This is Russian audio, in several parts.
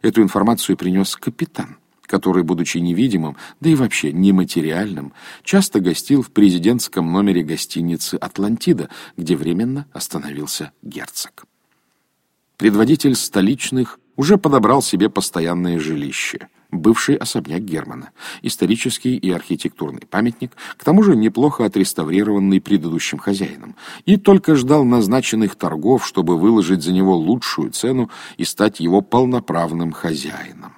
Эту информацию принес капитан, который, будучи невидимым, да и вообще нематериальным, часто гостил в президентском номере гостиницы «Атлантида», где временно остановился герцог. Предводитель столичных уже подобрал себе постоянное жилище, бывший особняк Германа, исторический и архитектурный памятник, к тому же неплохо отреставрированный предыдущим хозяином, и только ждал назначенных торгов, чтобы выложить за него лучшую цену и стать его полноправным хозяином.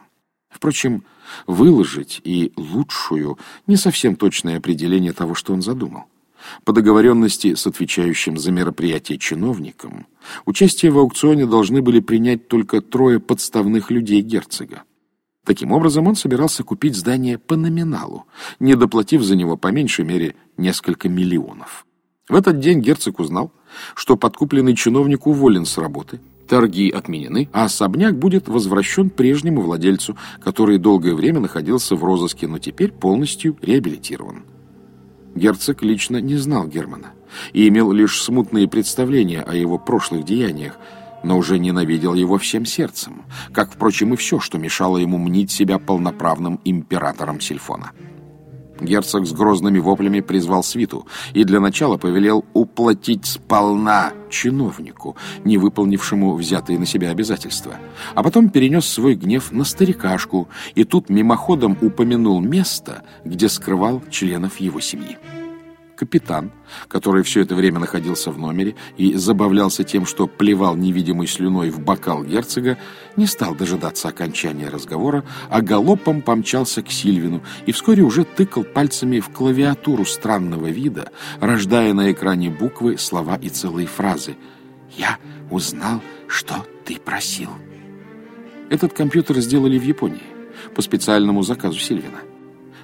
Впрочем, выложить и лучшую — не совсем точное определение того, что он задумал. По договоренности с отвечающим за мероприятие чиновником, участие в аукционе должны были принять только трое подставных людей герцога. Таким образом, он собирался купить здание по номиналу, не доплатив за него по меньшей мере несколько миллионов. В этот день герцог узнал, что подкупленный чиновник уволен с работы, торги отменены, а особняк будет возвращен прежнему владельцу, который долгое время находился в розыске, но теперь полностью реабилитирован. Герцог лично не знал Германа и имел лишь смутные представления о его прошлых деяниях, но уже ненавидел его всем сердцем, как, впрочем, и все, что мешало ему мнить себя полноправным императором Сильфона. Герцог с грозными воплями призвал свиту и для начала повелел уплатить сполна чиновнику, не выполнившему взятые на себя обязательства. А потом перенес свой гнев на старикашку и тут мимоходом упомянул место, где скрывал членов его семьи. Капитан, который все это время находился в номере и забавлялся тем, что плевал невидимой слюной в бокал герцога, не стал дожидаться окончания разговора, а галопом помчался к Сильвину и вскоре уже тыкал пальцами в клавиатуру странного вида, рождая на экране буквы, слова и целые фразы. «Я узнал, что ты просил». Этот компьютер сделали в Японии по специальному заказу Сильвина.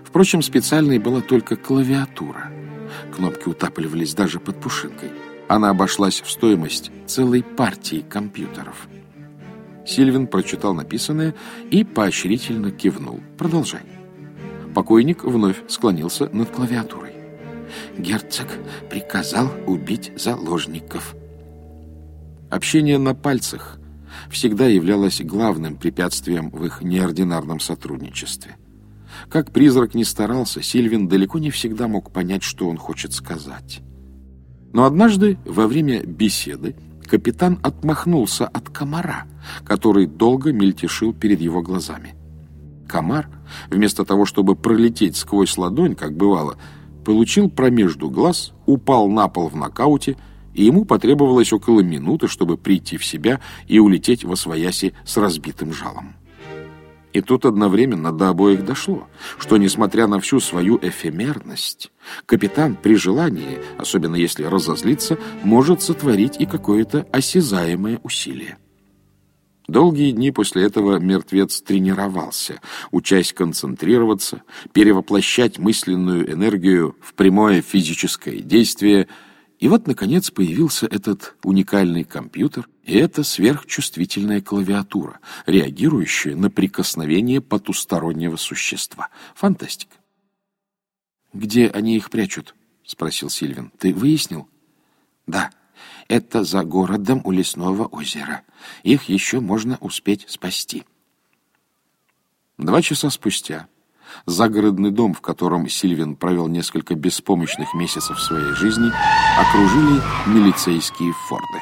Впрочем, специальной была только клавиатура — Кнопки утапливались даже под пушинкой. Она обошлась в стоимость целой партии компьютеров. Сильвин прочитал написанное и поощрительно кивнул. «Продолжай». Покойник вновь склонился над клавиатурой. «Герцог приказал убить заложников». Общение на пальцах всегда являлось главным препятствием в их неординарном сотрудничестве. Как призрак не старался, Сильвин далеко не всегда мог понять, что он хочет сказать. Но однажды, во время беседы, капитан отмахнулся от комара, который долго мельтешил перед его глазами. Комар, вместо того, чтобы пролететь сквозь ладонь, как бывало, получил промежду глаз, упал на пол в нокауте, и ему потребовалось около минуты, чтобы прийти в себя и улететь во свояси с разбитым жалом. И тут одновременно до обоих дошло, что, несмотря на всю свою эфемерность, капитан при желании, особенно если разозлиться, может сотворить и какое-то осязаемое усилие. Долгие дни после этого мертвец тренировался, учась концентрироваться, перевоплощать мысленную энергию в прямое физическое действие – и вот, наконец, появился этот уникальный компьютер и эта сверхчувствительная клавиатура, реагирующая на прикосновение потустороннего существа. Фантастика. «Где они их прячут?» — спросил Сильвин. «Ты выяснил?» «Да, это за городом у лесного озера. Их еще можно успеть спасти». Два часа спустя Загородный дом, в котором Сильвин провел несколько беспомощных месяцев своей жизни, окружили милицейские форды.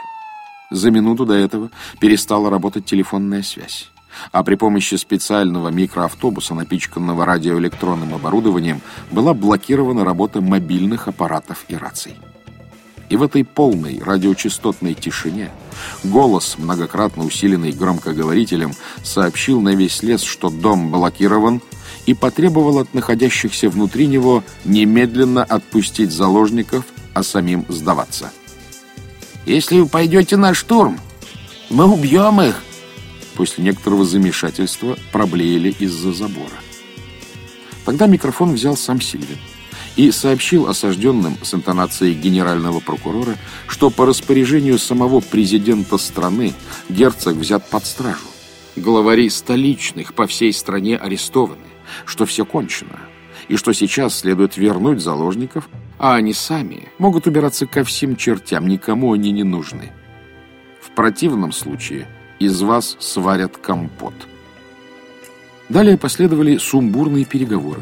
За минуту до этого перестала работать телефонная связь. А при помощи специального микроавтобуса, напичканного радиоэлектронным оборудованием, была блокирована работа мобильных аппаратов и раций. И в этой полной радиочастотной тишине голос, многократно усиленный громкоговорителем, сообщил на весь лес, что дом блокирован, и потребовал от находящихся внутри него немедленно отпустить заложников, а самим сдаваться. «Если вы пойдете на штурм, мы убьем их!» После некоторого замешательства проблеяли из-за забора. Тогда микрофон взял сам Сильвин и сообщил осажденным с интонацией генерального прокурора, что по распоряжению самого президента страны герцог взят под стражу. Главари столичных по всей стране арестованы что все кончено, и что сейчас следует вернуть заложников, а они сами могут убираться ко всем чертям, никому они не нужны. В противном случае из вас сварят компот. Далее последовали сумбурные переговоры,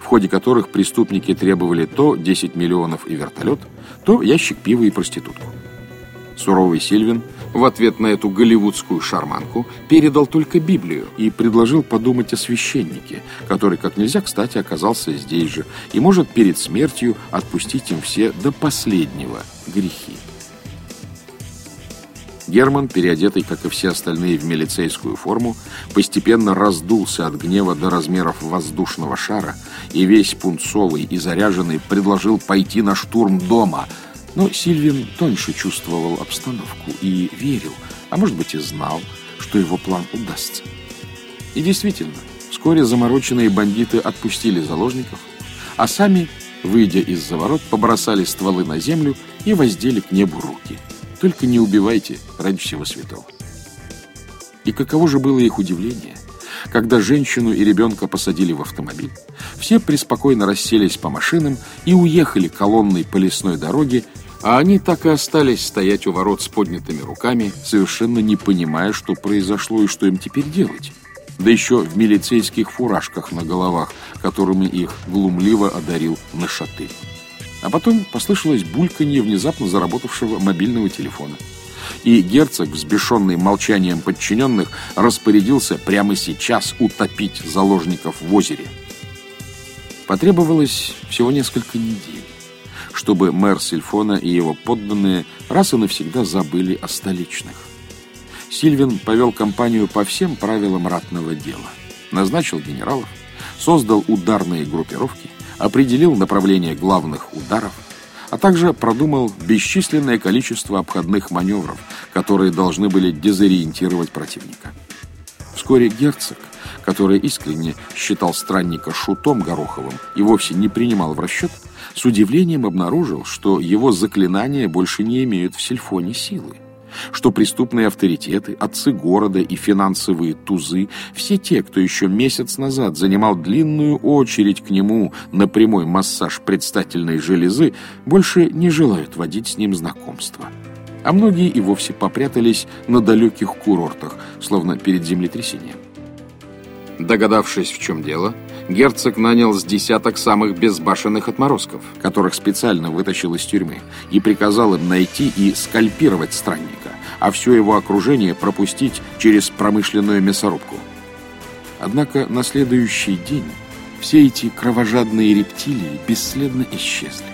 в ходе которых преступники требовали то 10 миллионов и вертолет, то ящик пива и проститутку. Суровый Сильвин в ответ на эту голливудскую шарманку передал только Библию и предложил подумать о священнике, который, как нельзя кстати, оказался здесь же и может перед смертью отпустить им все до последнего грехи. Герман, переодетый, как и все остальные, в милицейскую форму, постепенно раздулся от гнева до размеров воздушного шара и весь пунцовый и заряженный предложил пойти на штурм дома – но Сильвин тоньше чувствовал обстановку и верил, а может быть и знал, что его план удастся. И действительно, вскоре замороченные бандиты отпустили заложников, а сами, выйдя из-за ворот, побросали стволы на землю и воздели к небу руки. Только не убивайте ради всего святого. И каково же было их удивление, когда женщину и ребенка посадили в автомобиль, все преспокойно расселись по машинам и уехали колонной по лесной дороге, а они так и остались стоять у ворот с поднятыми руками, совершенно не понимая, что произошло и что им теперь делать. Да еще в милицейских фуражках на головах, которыми их глумливо одарил Нашатырь. А потом послышалось бульканье внезапно заработавшего мобильного телефона. И герцог, взбешенный молчанием подчиненных, распорядился прямо сейчас утопить заложников в озере. Потребовалось всего несколько недель чтобы мэр Сильфона и его подданные раз и навсегда забыли о столичных. Сильвин повел компанию по всем правилам ратного дела. Назначил генералов, создал ударные группировки, определил направление главных ударов, а также продумал бесчисленное количество обходных маневров, которые должны были дезориентировать противника. Вскоре герцог, который искренне считал странника шутом Гороховым и вовсе не принимал в расчет, с удивлением обнаружил, что его заклинания больше не имеют в сельфоне силы что преступные авторитеты, отцы города и финансовые тузы, все те, кто еще месяц назад занимал длинную очередь к нему на прямой массаж предстательной железы, больше не желают водить с ним знакомство. А многие и вовсе попрятались на далеких курортах, словно перед землетрясением. Догадавшись, в чем дело, герцог нанял с десяток самых безбашенных отморозков, которых специально вытащил из тюрьмы, и приказал им найти и скальпировать странника, а все его окружение пропустить через промышленную мясорубку. Однако на следующий день все эти кровожадные рептилии бесследно исчезли,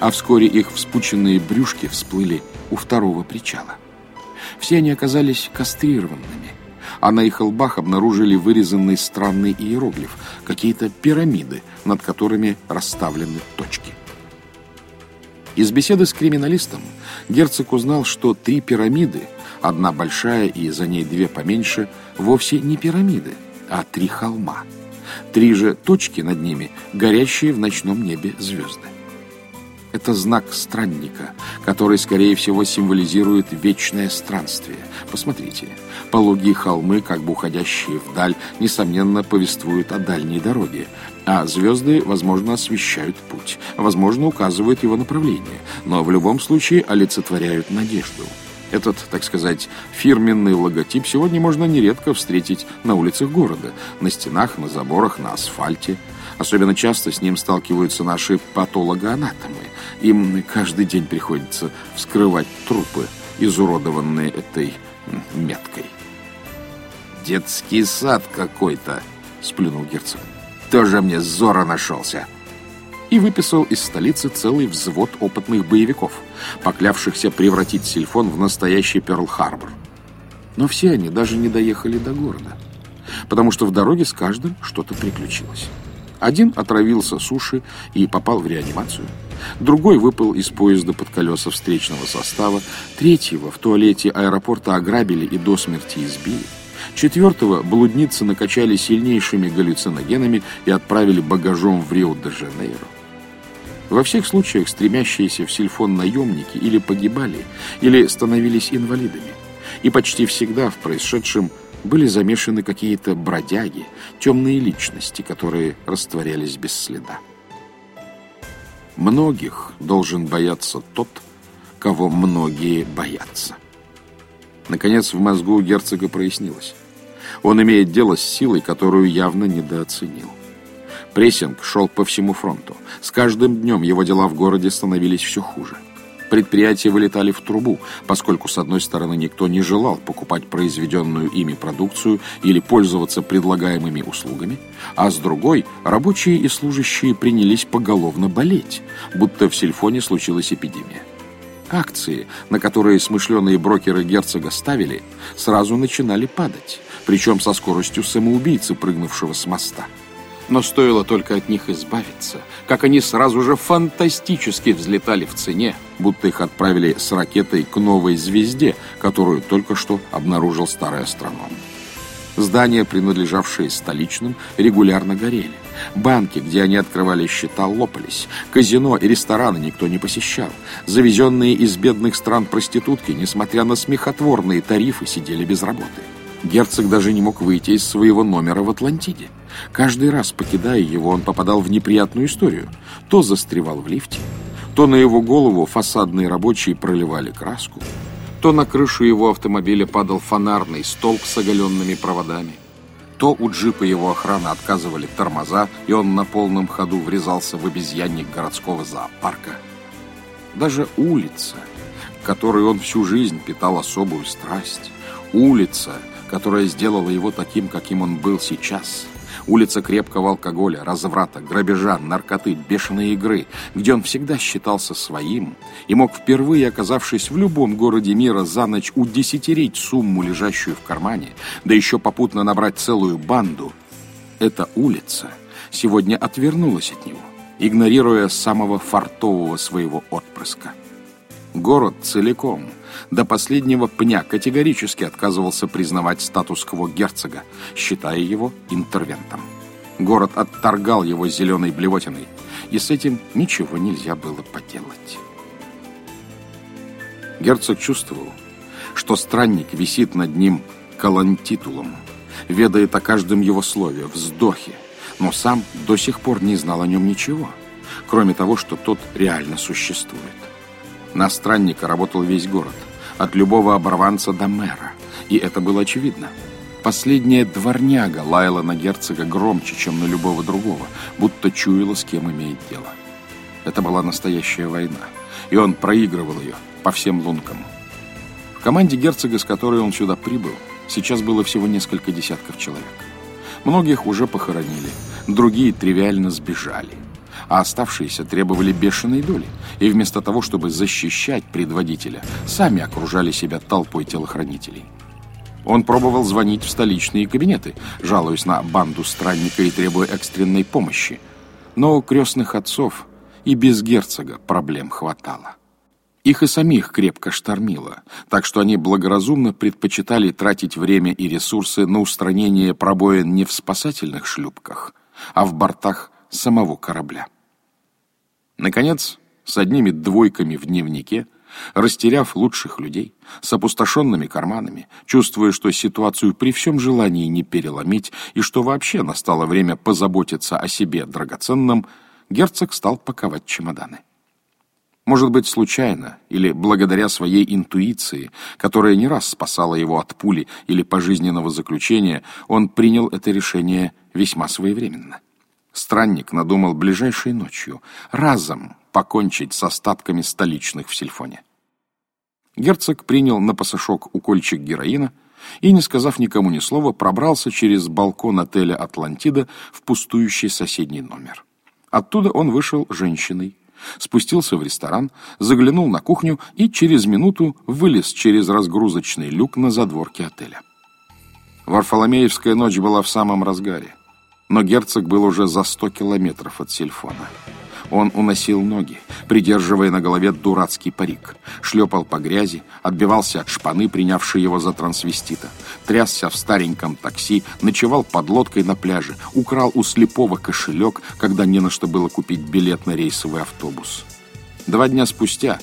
а вскоре их вспученные брюшки всплыли у второго причала. Все они оказались кастрированными, а на их лбах обнаружили вырезанный странный иероглиф, какие-то пирамиды, над которыми расставлены точки. Из беседы с криминалистом герцог узнал, что три пирамиды, одна большая и за ней две поменьше, вовсе не пирамиды, а три холма. Три же точки над ними, горящие в ночном небе звезды. Это знак странника, который, скорее всего, символизирует вечное странствие. Посмотрите, пологие холмы, как бы уходящие вдаль, несомненно, повествуют о дальней дороге, а звезды, возможно, освещают путь, возможно, указывают его направление, но в любом случае олицетворяют надежду. Этот, так сказать, фирменный логотип сегодня можно нередко встретить на улицах города, на стенах, на заборах, на асфальте. Особенно часто с ним сталкиваются наши патологоанатомы. Им каждый день приходится вскрывать трупы, изуродованные этой меткой. «Детский сад какой-то!» — сплюнул герцог. «Тоже мне Зора нашелся!» И выписал из столицы целый взвод опытных боевиков, поклявшихся превратить Сильфон в настоящий Перл-Харбор. Но все они даже не доехали до города, потому что в дороге с каждым что-то приключилось. Один отравился суши и попал в реанимацию. Другой выпал из поезда под колеса встречного состава. Третьего в туалете аэропорта ограбили и до смерти избили. Четвертого блудницы накачали сильнейшими галлюциногенами и отправили багажом в Рио-де-Жанейро. Во всех случаях стремящиеся в сильфон наемники или погибали, или становились инвалидами. И почти всегда в происшедшем были замешаны какие-то бродяги, темные личности, которые растворялись без следа. Многих должен бояться тот, кого многие боятся. Наконец в мозгу герцога прояснилось. Он имеет дело с силой, которую явно недооценил. Прессинг шел по всему фронту. С каждым днем его дела в городе становились все хуже. Предприятия вылетали в трубу, поскольку, с одной стороны, никто не желал покупать произведенную ими продукцию или пользоваться предлагаемыми услугами, а с другой, рабочие и служащие принялись поголовно болеть, будто в Сильфоне случилась эпидемия. Акции, на которые смышленые брокеры герцога ставили, сразу начинали падать, причем со скоростью самоубийцы, прыгнувшего с моста. Но стоило только от них избавиться, как они сразу же фантастически взлетали в цене, будто их отправили с ракетой к новой звезде, которую только что обнаружил старый астроном. Здания, принадлежавшие столичным, регулярно горели. Банки, где они открывали счета, лопались. Казино и рестораны никто не посещал. Завезенные из бедных стран проститутки, несмотря на смехотворные тарифы, сидели без работы. Герцог даже не мог выйти из своего номера в Атлантиде. Каждый раз, покидая его, он попадал в неприятную историю. То застревал в лифте, то на его голову фасадные рабочие проливали краску, то на крышу его автомобиля падал фонарный столб с оголенными проводами, то у джипа его охраны отказывали тормоза, и он на полном ходу врезался в обезьянник городского зоопарка. Даже улица, которой он всю жизнь питал особую страсть, улица, которая сделала его таким, каким он был сейчас – Улица крепкого алкоголя, разврата, грабежа, наркоты, бешеной игры, где он всегда считался своим и мог, впервые оказавшись в любом городе мира, за ночь удесятерить сумму, лежащую в кармане, да еще попутно набрать целую банду. Эта улица сегодня отвернулась от него, игнорируя самого фартового своего отпрыска. Город целиком – до последнего пня категорически отказывался признавать статус-кво герцога, считая его интервентом. Город отторгал его зеленой блевотиной, и с этим ничего нельзя было поделать. Герцог чувствовал, что странник висит над ним колонтитулом, ведает о каждом его слове, вздохе, но сам до сих пор не знал о нем ничего, кроме того, что тот реально существует. На странника работал весь город, от любого оборванца до мэра, и это было очевидно. Последняя дворняга лаяла на герцога громче, чем на любого другого, будто чуяла, с кем имеет дело. Это была настоящая война, и он проигрывал ее по всем лункам. В команде герцога, с которой он сюда прибыл, сейчас было всего несколько десятков человек. Многих уже похоронили, другие тривиально сбежали а оставшиеся требовали бешеной доли, и вместо того, чтобы защищать предводителя, сами окружали себя толпой телохранителей. Он пробовал звонить в столичные кабинеты, жалуясь на банду странника и требуя экстренной помощи. Но у крестных отцов и без герцога проблем хватало. Их и самих крепко штормило, так что они благоразумно предпочитали тратить время и ресурсы на устранение пробоин не в спасательных шлюпках, а в бортах самого корабля. Наконец, с одними двойками в дневнике, растеряв лучших людей, с опустошенными карманами, чувствуя, что ситуацию при всем желании не переломить и что вообще настало время позаботиться о себе драгоценном, герцог стал паковать чемоданы. Может быть, случайно или благодаря своей интуиции, которая не раз спасала его от пули или пожизненного заключения, он принял это решение весьма своевременно. Странник надумал ближайшей ночью разом покончить с остатками столичных в Сильфоне. Герцог принял на посошок укольчик героина и, не сказав никому ни слова, пробрался через балкон отеля «Атлантида» в пустующий соседний номер. Оттуда он вышел женщиной, спустился в ресторан, заглянул на кухню и через минуту вылез через разгрузочный люк на задворке отеля. Варфоломеевская ночь была в самом разгаре. Но герцог был уже за сто километров от Сильфона. Он уносил ноги, придерживая на голове дурацкий парик, шлепал по грязи, отбивался от шпаны, принявшей его за трансвестита, трясся в стареньком такси, ночевал под лодкой на пляже, украл у слепого кошелек, когда не на что было купить билет на рейсовый автобус. Два дня спустя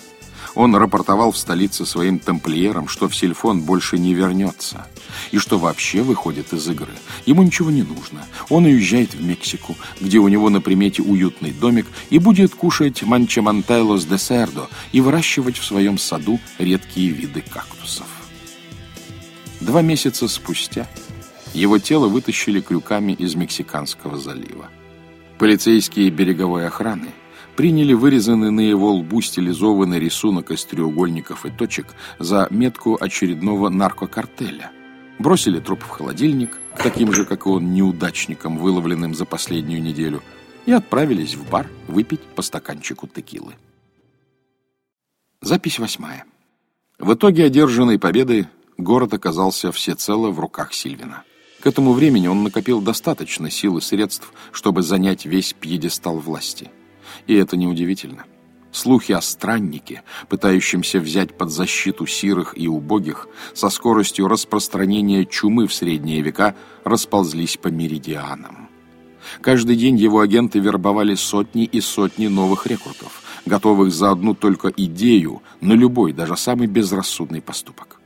он рапортовал в столице своим тамплиерам, что в Сильфон больше не вернется, и что вообще выходит из игры. Ему ничего не нужно. Он уезжает в Мексику, где у него на примете уютный домик, и будет кушать манчамантайлос де сердо и выращивать в своем саду редкие виды кактусов. Два месяца спустя Его тело вытащили крюками из Мексиканского залива. Полицейские береговой охраны приняли вырезанный на его лбу стилизованный рисунок из треугольников и точек за метку очередного наркокартеля. Бросили труп в холодильник, таким же, как и он, неудачником, выловленным за последнюю неделю, и отправились в бар выпить по стаканчику текилы. Запись восьмая. В итоге одержанной победы город оказался всецело в руках Сильвина. К этому времени он накопил достаточно сил и средств, чтобы занять весь пьедестал власти. И это неудивительно. Слухи о страннике, пытающемся взять под защиту сирых и убогих, со скоростью распространения чумы в средние века расползлись по меридианам. Каждый день его агенты вербовали сотни и сотни новых рекрутов, готовых за одну только идею на любой, даже самый безрассудный поступок.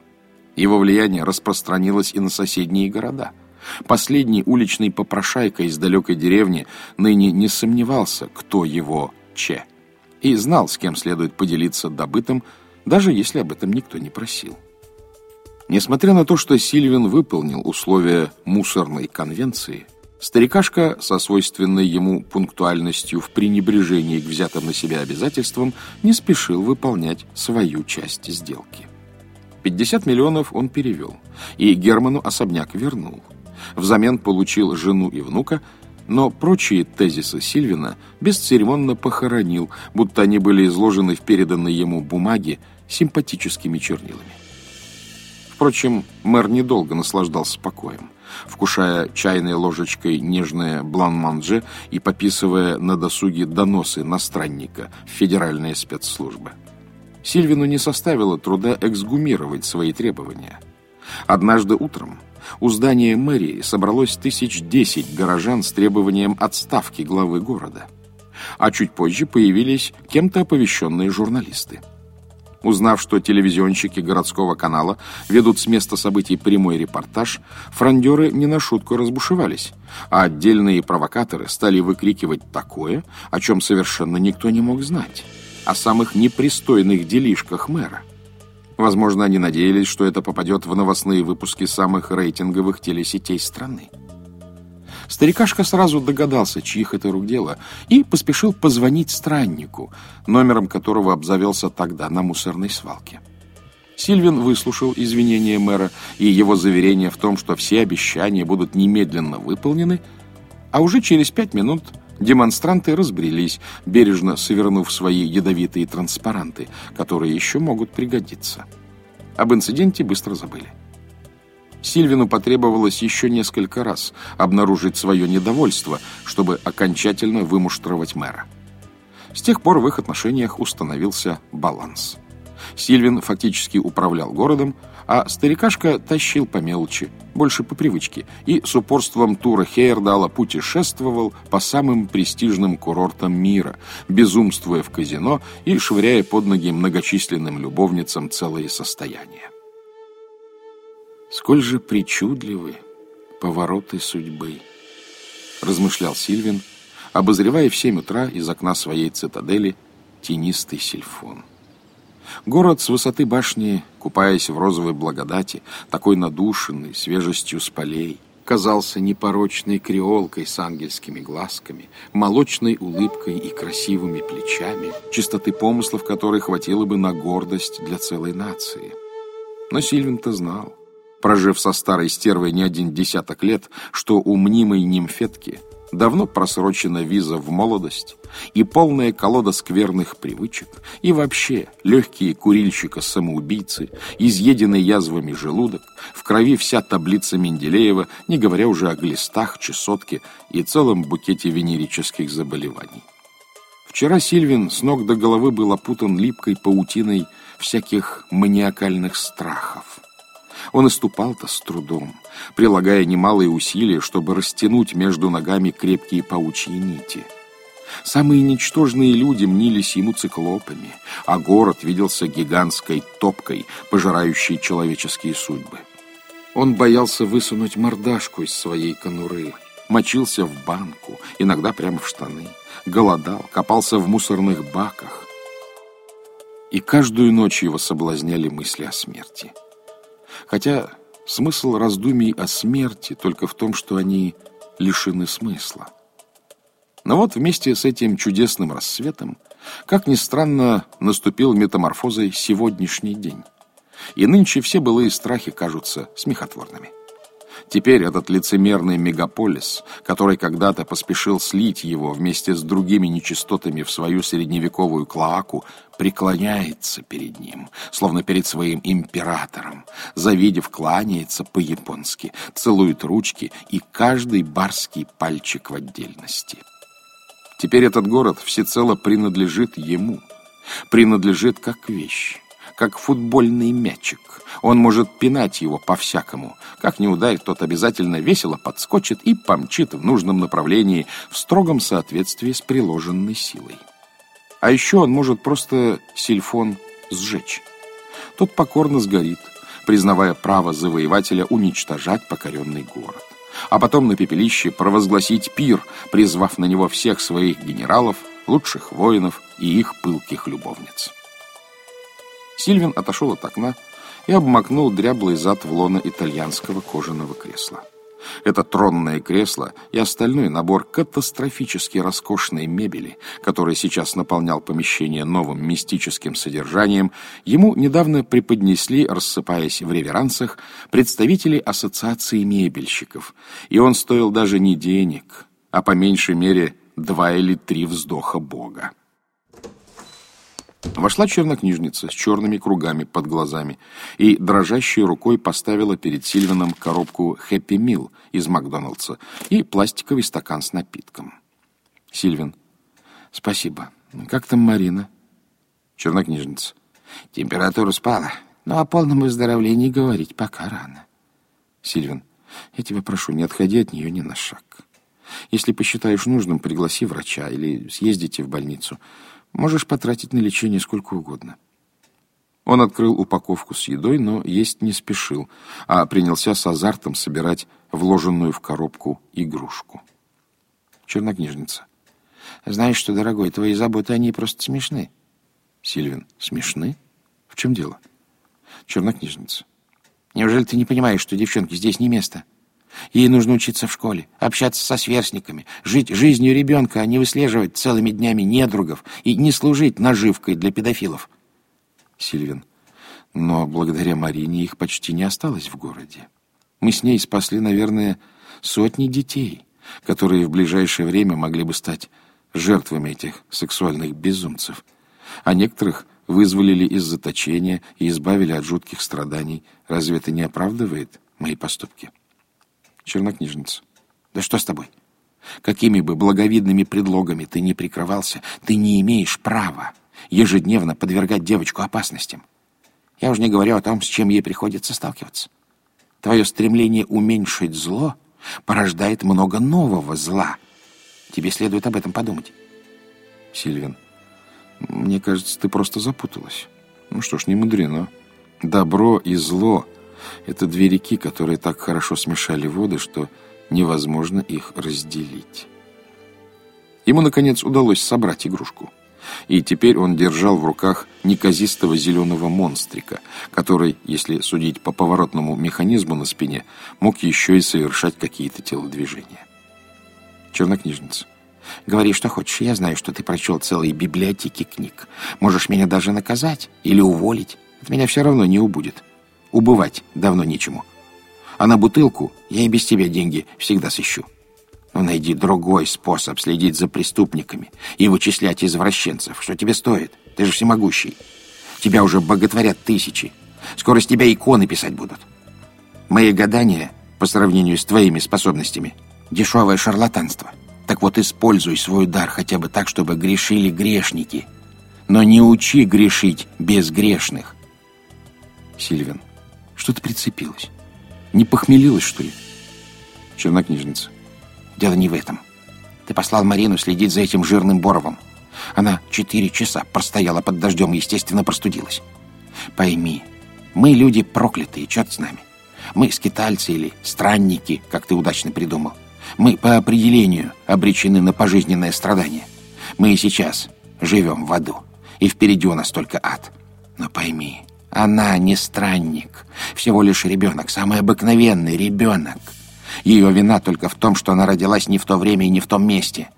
Его влияние распространилось и на соседние города – Последний уличный попрошайка из далекой деревни ныне не сомневался, кто его Че, и знал, с кем следует поделиться добытым, даже если об этом никто не просил. Несмотря на то, что Сильвин выполнил условия мусорной конвенции, старикашка со свойственной ему пунктуальностью в пренебрежении к взятым на себя обязательствам не спешил выполнять свою часть сделки. 50 миллионов он перевел, и Герману особняк вернул – взамен получил жену и внука, но прочие тезисы Сильвина бесцеремонно похоронил, будто они были изложены в переданной ему бумаге симпатическими чернилами. Впрочем, мэр недолго наслаждался покоем, вкушая чайной ложечкой нежное блан-манже и пописывая на досуге доносы на странника в федеральные спецслужбы. Сильвину не составило труда эксгумировать свои требования. Однажды утром у здания мэрии собралось тысяч десять горожан с требованием отставки главы города. А чуть позже появились кем-то оповещенные журналисты. Узнав, что телевизионщики городского канала ведут с места событий прямой репортаж, фрондеры не на шутку разбушевались, а отдельные провокаторы стали выкрикивать такое, о чем совершенно никто не мог знать, о самых непристойных делишках мэра – Возможно, они надеялись, что это попадет в новостные выпуски самых рейтинговых телесетей страны. Старикашка сразу догадался, чьих это рук дело, и поспешил позвонить страннику, номером которого обзавелся тогда на мусорной свалке. Сильвин выслушал извинения мэра и его заверение в том, что все обещания будут немедленно выполнены, а уже через пять минут Демонстранты разбрелись, бережно совернув свои ядовитые транспаранты, которые еще могут пригодиться. Об инциденте быстро забыли. Сильвину потребовалось еще несколько раз обнаружить свое недовольство, чтобы окончательно вымуштровать мэра. С тех пор в их отношениях установился баланс. Сильвин фактически управлял городом, а старикашка тащил по мелочи, больше по привычке, и с упорством Тура Хейердала путешествовал по самым престижным курортам мира, безумствуя в казино и швыряя под ноги многочисленным любовницам целые состояния. «Сколь же причудливы повороты судьбы!» — размышлял Сильвин, обозревая в семь утра из окна своей цитадели тенистый сельфон. Город с высоты башни, купаясь в розовой благодати, такой надушенный, свежестью с полей, казался непорочной креолкой с ангельскими глазками, молочной улыбкой и красивыми плечами, чистоты помыслов которой хватило бы на гордость для целой нации. Но Сильвин-то знал, прожив со старой стервой не один десяток лет, что у мнимой нимфетки – давно просрочена виза в молодость и полная колода скверных привычек, и вообще легкие курильщика-самоубийцы, изъеденный язвами желудок, в крови вся таблица Менделеева, не говоря уже о глистах, чесотке и целом букете венерических заболеваний. Вчера Сильвин с ног до головы был опутан липкой паутиной всяких маниакальных страхов. Он иступал-то с трудом, прилагая немалые усилия, чтобы растянуть между ногами крепкие паучьи нити. Самые ничтожные люди мнились ему циклопами, а город виделся гигантской топкой, пожирающей человеческие судьбы. Он боялся высунуть мордашку из своей конуры, мочился в банку, иногда прямо в штаны, голодал, копался в мусорных баках. И каждую ночь его соблазняли мысли о смерти. Хотя смысл раздумий о смерти только в том, что они лишены смысла. Но вот вместе с этим чудесным рассветом, как ни странно, наступил метаморфозой сегодняшний день. И нынче все былые страхи кажутся смехотворными. Теперь этот лицемерный мегаполис, который когда-то поспешил слить его вместе с другими нечистотами в свою средневековую клоаку, преклоняется перед ним, словно перед своим императором, завидев, кланяется по-японски, целует ручки и каждый барский пальчик в отдельности. Теперь этот город всецело принадлежит ему, принадлежит как вещь как футбольный мячик. Он может пинать его по-всякому. Как не ударит, тот обязательно весело подскочит и помчит в нужном направлении в строгом соответствии с приложенной силой. А еще он может просто сильфон сжечь. Тот покорно сгорит, признавая право завоевателя уничтожать покоренный город. А потом на пепелище провозгласить пир, призвав на него всех своих генералов, лучших воинов и их пылких любовниц. Сильвин отошел от окна и обмакнул дряблый зад в лоно итальянского кожаного кресла. Это тронное кресло и остальной набор катастрофически роскошной мебели, который сейчас наполнял помещение новым мистическим содержанием, ему недавно преподнесли, рассыпаясь в реверансах, представители Ассоциации мебельщиков, и он стоил даже не денег, а по меньшей мере два или три вздоха Бога. Вошла чернокнижница с черными кругами под глазами и дрожащей рукой поставила перед Сильвином коробку «Хэппи Мил» из Макдоналдса и пластиковый стакан с напитком. Сильвин. «Спасибо. Как там Марина?» Чернокнижница. «Температура спала, но о полном выздоровлении говорить пока рано». Сильвин. «Я тебя прошу, не отходи от нее ни на шаг. Если посчитаешь нужным, пригласи врача или съездите в больницу». Можешь потратить на лечение сколько угодно. Он открыл упаковку с едой, но есть не спешил, а принялся с азартом собирать вложенную в коробку игрушку. Чернокнижница. Знаешь что, дорогой, твои заботы, они просто смешны. Сильвин. Смешны? В чем дело? Чернокнижница. Неужели ты не понимаешь, что девчонке здесь не место? Ей нужно учиться в школе, общаться со сверстниками, жить жизнью ребенка, а не выслеживать целыми днями недругов и не служить наживкой для педофилов. Сильвин. Но благодаря Марине их почти не осталось в городе. Мы с ней спасли, наверное, сотни детей, которые в ближайшее время могли бы стать жертвами этих сексуальных безумцев. А некоторых вызволили из заточения и избавили от жутких страданий. Разве это не оправдывает мои поступки? Чернокнижница. Да что с тобой? Какими бы благовидными предлогами ты ни прикрывался, ты не имеешь права ежедневно подвергать девочку опасностям. Я уже не говорю о том, с чем ей приходится сталкиваться. Твое стремление уменьшить зло порождает много нового зла. Тебе следует об этом подумать. Сильвин, мне кажется, ты просто запуталась. Ну что ж, не мудрено. Добро и зло это две реки, которые так хорошо смешали воды, что невозможно их разделить. Ему, наконец, удалось собрать игрушку. И теперь он держал в руках неказистого зеленого монстрика, который, если судить по поворотному механизму на спине, мог еще и совершать какие-то телодвижения. Чернокнижница. Говори, что хочешь. Я знаю, что ты прочел целые библиотеки книг. Можешь меня даже наказать или уволить. От меня все равно не убудет. Убывать давно нечему. А на бутылку я и без тебя деньги всегда сыщу. Но найди другой способ следить за преступниками и вычислять извращенцев. Что тебе стоит? Ты же всемогущий. Тебя уже боготворят тысячи. Скоро с тебя иконы писать будут. Мои гадания, по сравнению с твоими способностями, дешевое шарлатанство. Так вот, используй свой дар хотя бы так, чтобы грешили грешники. Но не учи грешить безгрешных. Сильвин. Что-то прицепилось. Не похмелилась, что ли? Чернокнижница. Дело не в этом. Ты послал Марину следить за этим жирным Боровым. Она четыре часа простояла под дождем и, естественно, простудилась. Пойми, мы люди проклятые, черт с нами. Мы скитальцы или странники, как ты удачно придумал. Мы по определению обречены на пожизненное страдание. Мы и сейчас живем в аду, и впереди у нас только ад. Но пойми, Она не странник, всего лишь ребенок, самый обыкновенный ребенок. Ее вина только в том, что она родилась не в то время и не в том месте.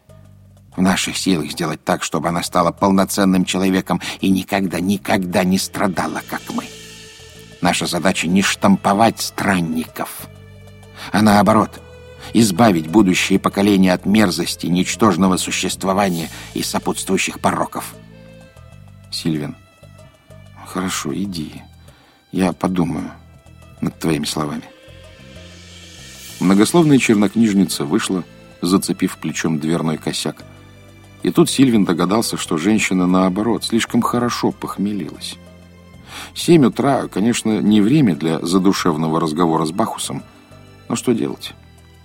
В наших силах сделать так, чтобы она стала полноценным человеком и никогда, никогда не страдала, как мы. Наша задача не штамповать странников, а наоборот, избавить будущее поколение от мерзости, ничтожного существования и сопутствующих пороков. Сильвин, хорошо, иди. Я подумаю над твоими словами. Многословная чернокнижница вышла, зацепив плечом дверной косяк. И тут Сильвин догадался, что женщина, наоборот, слишком хорошо похмелилась. Семь утра, конечно, не время для задушевного разговора с Бахусом, но что делать?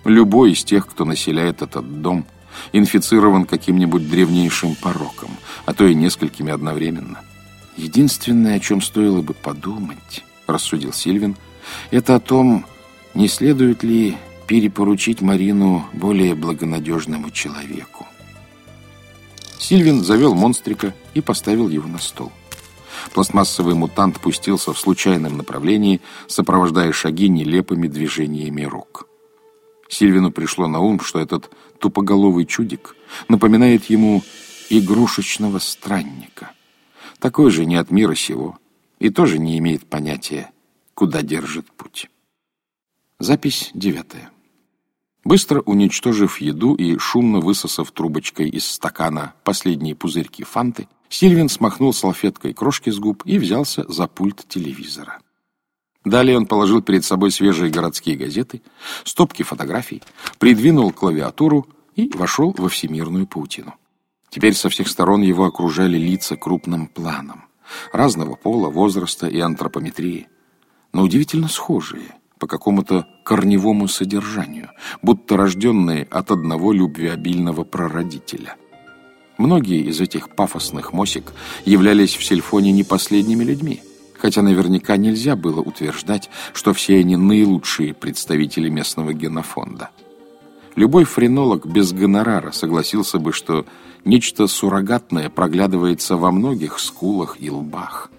Любой из тех, кто населяет этот дом, инфицирован каким-нибудь древнейшим пороком, а то и несколькими одновременно. Единственное, о чем стоило бы подумать, рассудил Сильвин, это о том, не следует ли перепоручить Марину более благонадежному человеку. Сильвин завел монстрика и поставил его на стол. Пластмассовый мутант пустился в случайном направлении, сопровождая шаги нелепыми движениями рук. Сильвину пришло на ум, что этот тупоголовый чудик напоминает ему игрушечного странника. Такой же не от мира сего и тоже не имеет понятия, куда держит путь. Запись девятая. Быстро уничтожив еду и шумно высосав трубочкой из стакана последние пузырьки фанты, Сильвин смахнул салфеткой крошки с губ и взялся за пульт телевизора. Далее он положил перед собой свежие городские газеты, стопки фотографий, придвинул клавиатуру и вошел во всемирную паутину. Теперь со всех сторон его окружали лица крупным планом, разного пола, возраста и антропометрии, но удивительно схожие по какому-то корневому содержанию, будто рожденные от одного любвеобильного прародителя. Многие из этих пафосных мосик являлись в Сельфоне не последними людьми, хотя наверняка нельзя было утверждать, что все они наилучшие представители местного генофонда. Любой френолог без гонорара согласился бы, что нечто суррогатное проглядывается во многих скулах и лбах.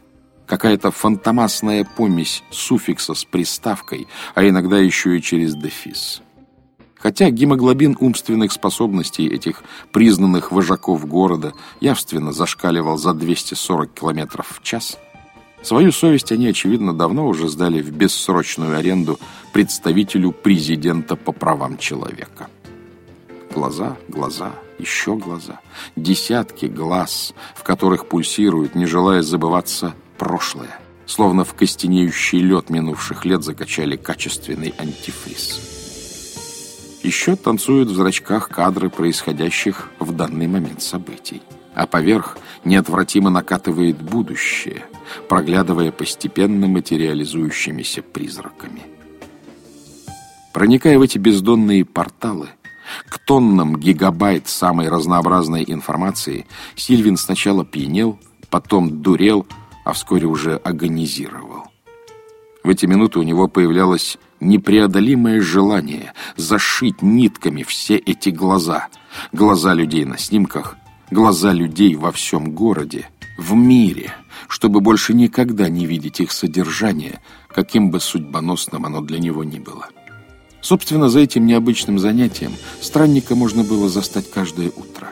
Какая-то фантомасная помесь суффикса с приставкой, а иногда еще и через дефис. Хотя гемоглобин умственных способностей этих признанных вожаков города явственно зашкаливал за 240 км в час, свою совесть они, очевидно, давно уже сдали в бессрочную аренду представителю президента по правам человека. Глаза, глаза, еще глаза, десятки глаз, в которых пульсирует, не желая забываться, прошлое, словно в костенеющий лед минувших лет закачали качественный антифриз. Еще танцуют в зрачках кадры происходящих в данный момент событий. А поверх неотвратимо накатывает будущее, проглядывая постепенно материализующимися призраками. Проникая в эти бездонные порталы, к тоннам гигабайт самой разнообразной информации, Сильвин сначала пьянел, потом дурел, а вскоре уже агонизировал. В эти минуты у него появлялось непреодолимое желание зашить нитками все эти глаза. Глаза людей на снимках, глаза людей во всем городе, в мире, чтобы больше никогда не видеть их содержание, каким бы судьбоносным оно для него ни было. Собственно, за этим необычным занятием странника можно было застать каждое утро.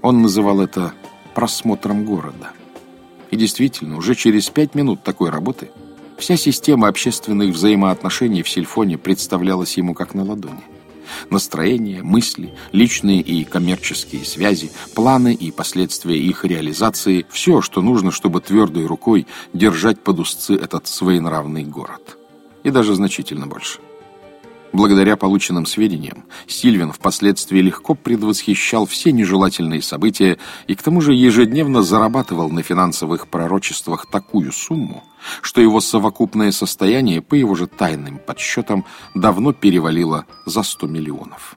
Он называл это просмотром города. И действительно, уже через пять минут такой работы – Вся система общественных взаимоотношений в Сильфоне представлялась ему как на ладони. Настроение, мысли, личные и коммерческие связи, планы и последствия их реализации – все, что нужно, чтобы твердой рукой держать под узцы этот своенравный город. И даже значительно больше – Благодаря полученным сведениям, Сильвин впоследствии легко предвосхищал все нежелательные события и к тому же ежедневно зарабатывал на финансовых пророчествах такую сумму, что его совокупное состояние, по его же тайным подсчетам, давно перевалило за 100 миллионов.